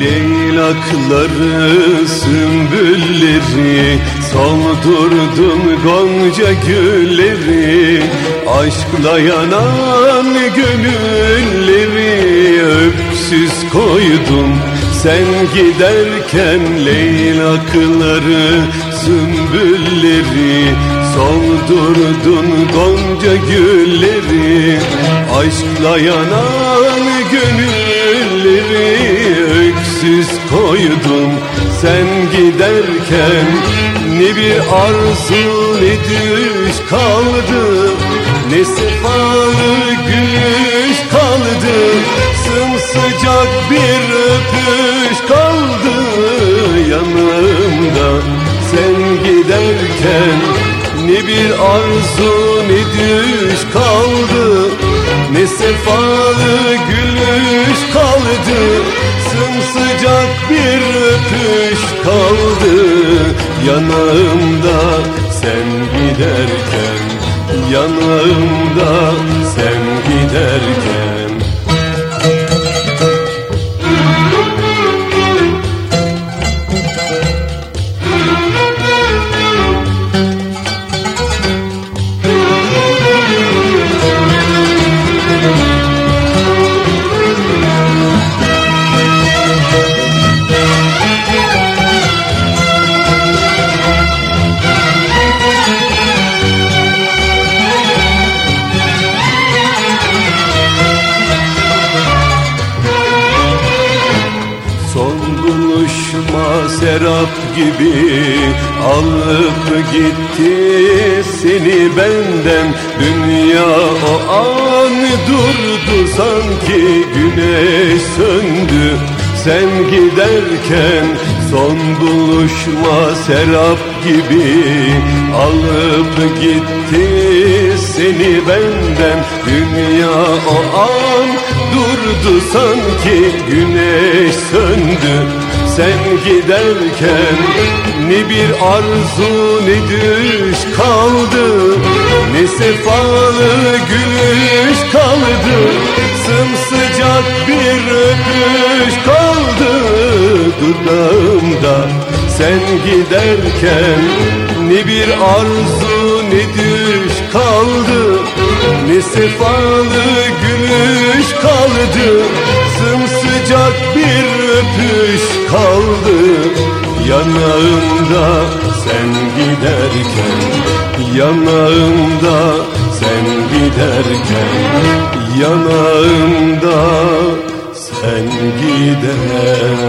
Leylakları, sümbülleri Soldurdun gonca gülleri Aşkla yanan gönülleri Öksüz koydun sen giderken Leylakları, sümbülleri Soldurdun gonca gülleri Aşkla yanan Öksüz koydum sen giderken Ne bir arzu ne düş kaldı Ne sefalı gülüş kaldı Sımsıcak bir öpüş kaldı yanımda. Sen giderken ne bir arzu ne düş kaldı Yanağımda sen giderken Yanağımda serap gibi alıp gitti seni benden. Dünya o an durdu sanki güneş söndü. Sen giderken son buluşma serap gibi alıp gitti seni benden. Dünya o an durdu sanki güneş söndü sen giderken ne bir arzu ne düş kaldı Ne sefalı gülüş kaldı. Sımsıcak bir öpüş kaldı Dudağımda. Sen giderken Ne bir arzu ne düş kaldı Ne sefalı gülüş kaldı. Sımsıcak bir öpüş kaldı Yanağımda sen giderken. Yanağımda sen giderken. Yanağımda sen giderken